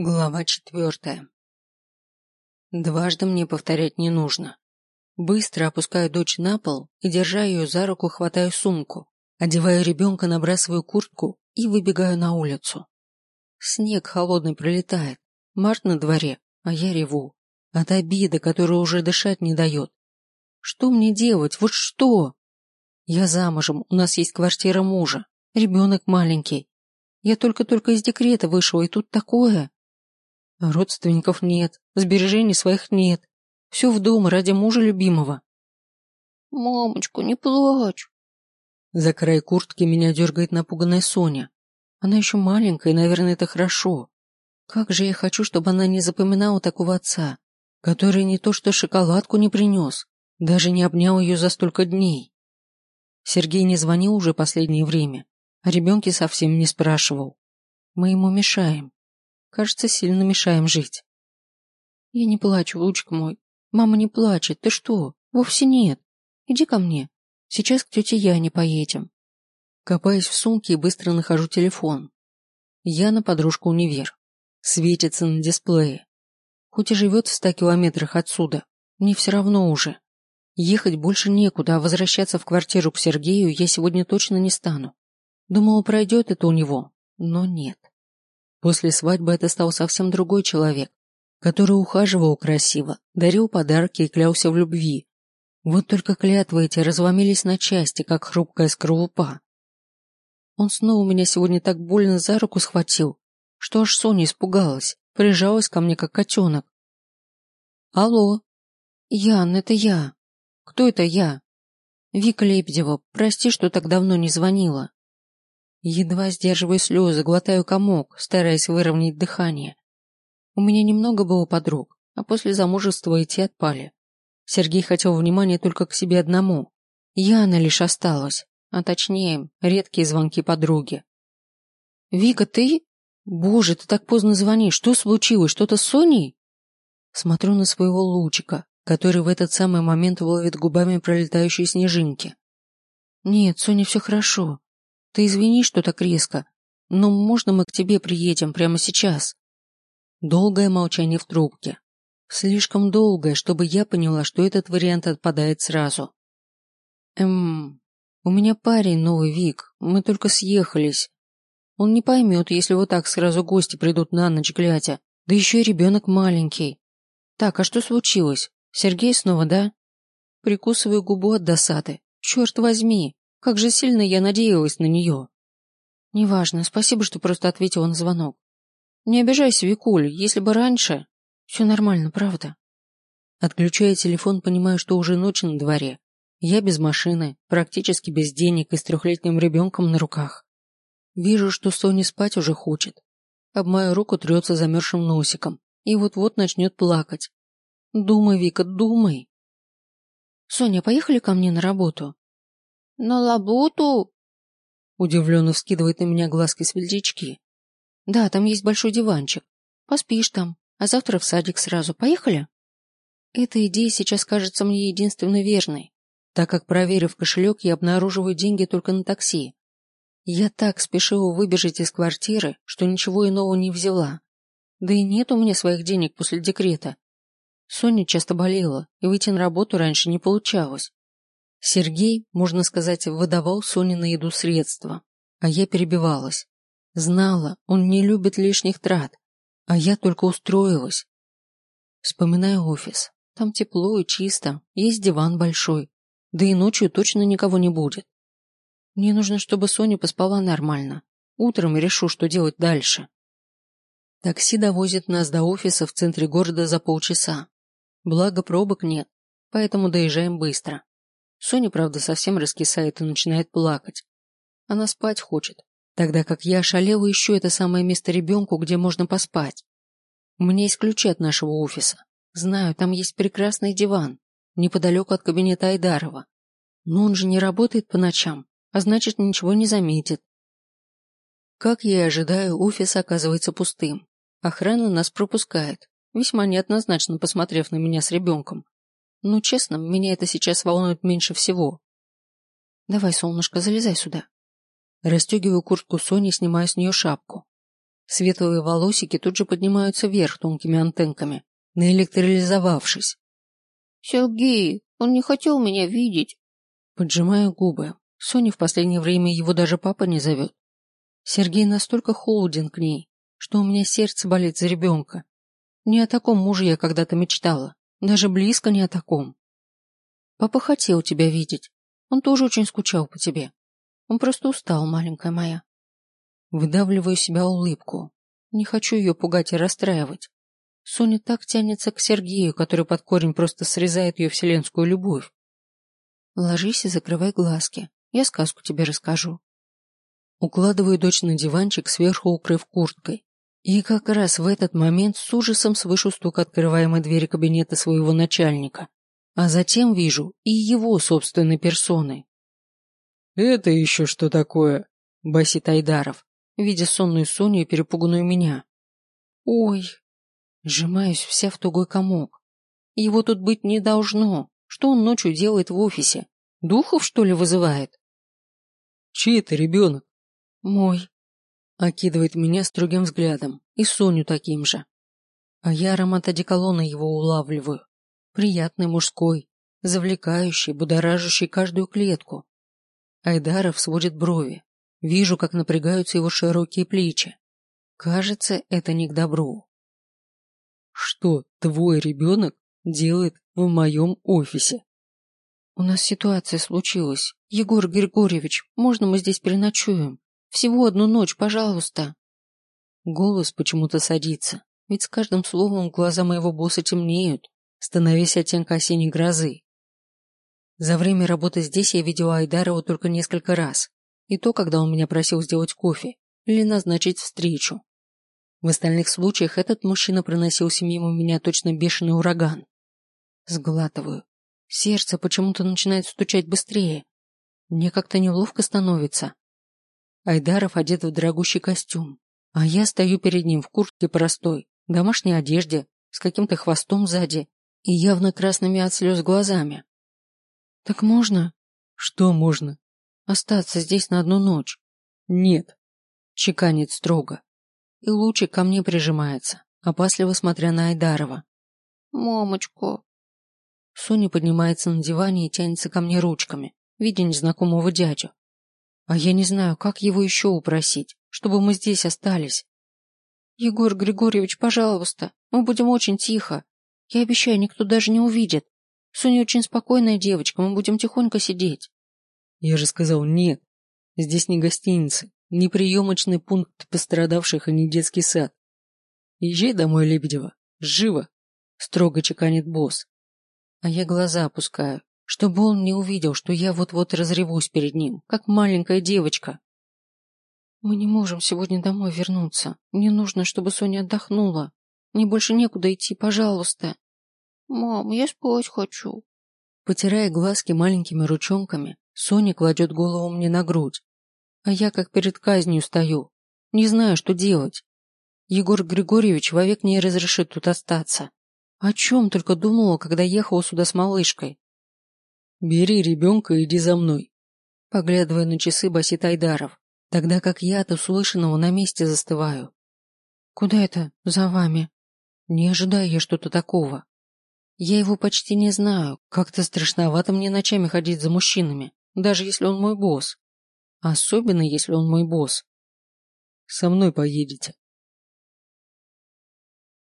Глава четвертая. Дважды мне повторять не нужно. Быстро опускаю дочь на пол и, держа ее за руку, хватаю сумку, одеваю ребенка, набрасываю куртку и выбегаю на улицу. Снег холодный пролетает, март на дворе, а я реву. От обиды, которая уже дышать не дает. Что мне делать? Вот что? Я замужем, у нас есть квартира мужа, ребенок маленький. Я только-только из декрета вышла, и тут такое. Родственников нет, сбережений своих нет. Все в дом ради мужа любимого. Мамочка, не плачь. За край куртки меня дергает напуганная Соня. Она еще маленькая, и, наверное, это хорошо. Как же я хочу, чтобы она не запоминала такого отца, который не то что шоколадку не принес, даже не обнял ее за столько дней. Сергей не звонил уже последнее время, о ребенке совсем не спрашивал. Мы ему мешаем. Кажется, сильно мешаем жить. Я не плачу, лучик мой. Мама не плачет. Ты что? Вовсе нет. Иди ко мне. Сейчас к тете Яне поедем. Копаюсь в сумке и быстро нахожу телефон. Яна подружка универ. Светится на дисплее. Хоть и живет в ста километрах отсюда, мне все равно уже. Ехать больше некуда, а возвращаться в квартиру к Сергею я сегодня точно не стану. Думала, пройдет это у него, но нет. После свадьбы это стал совсем другой человек, который ухаживал красиво, дарил подарки и клялся в любви. Вот только клятвы эти разломились на части, как хрупкая скорлупа. Он снова меня сегодня так больно за руку схватил, что аж Соня испугалась, прижалась ко мне, как котенок. Алло. Ян, это я. Кто это я? Вика Лебедева, прости, что так давно не звонила. Едва сдерживаю слезы, глотаю комок, стараясь выровнять дыхание. У меня немного было подруг, а после замужества идти отпали. Сергей хотел внимания только к себе одному. Яна лишь осталась, а точнее, редкие звонки подруги. «Вика, ты? Боже, ты так поздно звонишь. Что случилось? Что-то с Соней?» Смотрю на своего лучика, который в этот самый момент ловит губами пролетающие снежинки. «Нет, Соня, все хорошо. Ты извини, что так резко, но можно мы к тебе приедем прямо сейчас? Долгое молчание в трубке. Слишком долгое, чтобы я поняла, что этот вариант отпадает сразу. Эм, у меня парень новый, Вик, мы только съехались. Он не поймет, если вот так сразу гости придут на ночь глядя, да еще и ребенок маленький. Так, а что случилось? Сергей снова, да? Прикусываю губу от досады. Черт возьми, как же сильно я надеялась на нее. Неважно, спасибо, что просто ответила на звонок. Не обижайся, Викуль, если бы раньше... Все нормально, правда? Отключая телефон, понимаю, что уже ночь на дворе. Я без машины, практически без денег и с трехлетним ребенком на руках. Вижу, что Соня спать уже хочет. Об мою руку трется замерзшим носиком и вот-вот начнет плакать. Думай, Вика, думай. Соня, поехали ко мне на работу? На лабуту? Удивленно вскидывает на меня глазки светлячки. Да, там есть большой диванчик. Поспишь там, а завтра в садик сразу. Поехали? Эта идея сейчас кажется мне единственно верной, так как, проверив кошелек, я обнаруживаю деньги только на такси. Я так спешила выбежать из квартиры, что ничего иного не взяла. Да и нет у меня своих денег после декрета. Соня часто болела, и выйти на работу раньше не получалось. Сергей, можно сказать, выдавал Соне на еду средства, а я перебивалась. Знала, он не любит лишних трат, а я только устроилась. Вспоминаю офис. Там тепло и чисто, есть диван большой, да и ночью точно никого не будет. Мне нужно, чтобы Соня поспала нормально. Утром решу, что делать дальше. Такси довозит нас до офиса в центре города за полчаса. Благо пробок нет, поэтому доезжаем быстро. Соня, правда, совсем раскисает и начинает плакать. Она спать хочет, тогда как я ошалела ищу это самое место ребенку, где можно поспать. У меня есть ключи от нашего офиса. Знаю, там есть прекрасный диван, неподалеку от кабинета Айдарова. Но он же не работает по ночам, а значит, ничего не заметит. Как я и ожидаю, офис оказывается пустым. Охрана нас пропускает, весьма неоднозначно посмотрев на меня с ребенком. Ну, честно, меня это сейчас волнует меньше всего. Давай, солнышко, залезай сюда. Расстегиваю куртку Сони, снимаю с нее шапку. Светлые волосики тут же поднимаются вверх тонкими антенками, наэлектролизовавшись. Сергей, он не хотел меня видеть. Поджимаю губы. Соня в последнее время его даже папа не зовет. Сергей настолько холоден к ней, что у меня сердце болит за ребенка. Не о таком муже я когда-то мечтала, даже близко не о таком. Папа хотел тебя видеть. Он тоже очень скучал по тебе. Он просто устал, маленькая моя. Выдавливаю себя улыбку. Не хочу ее пугать и расстраивать. Соня так тянется к Сергею, который под корень просто срезает ее вселенскую любовь. Ложись и закрывай глазки. Я сказку тебе расскажу. Укладываю дочь на диванчик, сверху укрыв курткой. И как раз в этот момент с ужасом слышу стук открываемой двери кабинета своего начальника. А затем вижу и его собственной персоной. «Это еще что такое?» – басит Айдаров, видя сонную Соню и перепуганную меня. «Ой!» Сжимаюсь вся в тугой комок. Его тут быть не должно. Что он ночью делает в офисе? Духов, что ли, вызывает? Чей это ребенок? Мой. Окидывает меня строгим взглядом. И Соню таким же. А я аромат одеколона его улавливаю. Приятный мужской, завлекающий, будоражащий каждую клетку. Айдаров сводит брови. Вижу, как напрягаются его широкие плечи. Кажется, это не к добру. Что твой ребенок делает в моем офисе? У нас ситуация случилась. Егор Григорьевич, можно мы здесь переночуем? Всего одну ночь, пожалуйста. Голос почему-то садится, ведь с каждым словом глаза моего босса темнеют, становясь оттенка осенней грозы. За время работы здесь я видела Айдарова только несколько раз. И то, когда он меня просил сделать кофе или назначить встречу. В остальных случаях этот мужчина проносился мимо меня точно бешеный ураган. Сглатываю. Сердце почему-то начинает стучать быстрее. Мне как-то неловко становится. Айдаров одет в дорогущий костюм, а я стою перед ним в куртке простой, домашней одежде, с каким-то хвостом сзади и явно красными от слез глазами. Так можно? Что можно? Остаться здесь на одну ночь? Нет. Чеканит строго. И лучик ко мне прижимается, опасливо смотря на Айдарова. Мамочка. Соня поднимается на диване и тянется ко мне ручками, видя незнакомого дядю. А я не знаю, как его еще упросить, чтобы мы здесь остались. Егор Григорьевич, пожалуйста, мы будем очень тихо. Я обещаю, никто даже не увидит. Соня очень спокойная девочка, мы будем тихонько сидеть. Я же сказал нет. Здесь не гостиница, не приемочный пункт пострадавших и не детский сад. Езжай домой, Лебедева. Живо. Строго чеканит босс. А я глаза опускаю, чтобы он не увидел, что я вот-вот разревусь перед ним, как маленькая девочка. Мы не можем сегодня домой вернуться. Мне нужно, чтобы Соня отдохнула. Мне больше некуда идти, пожалуйста. Мам, я спать хочу. Потирая глазки маленькими ручонками, Соня кладет голову мне на грудь. А я как перед казнью стою. Не знаю, что делать. Егор Григорьевич вовек не разрешит тут остаться. О чем только думала, когда ехала сюда с малышкой. Бери ребенка и иди за мной. Поглядывая на часы, басит Айдаров, тогда как я от услышанного на месте застываю. Куда это? За вами? Не ожидаю я что-то такого. Я его почти не знаю. Как-то страшновато мне ночами ходить за мужчинами, даже если он мой босс. Особенно, если он мой босс. Со мной поедете.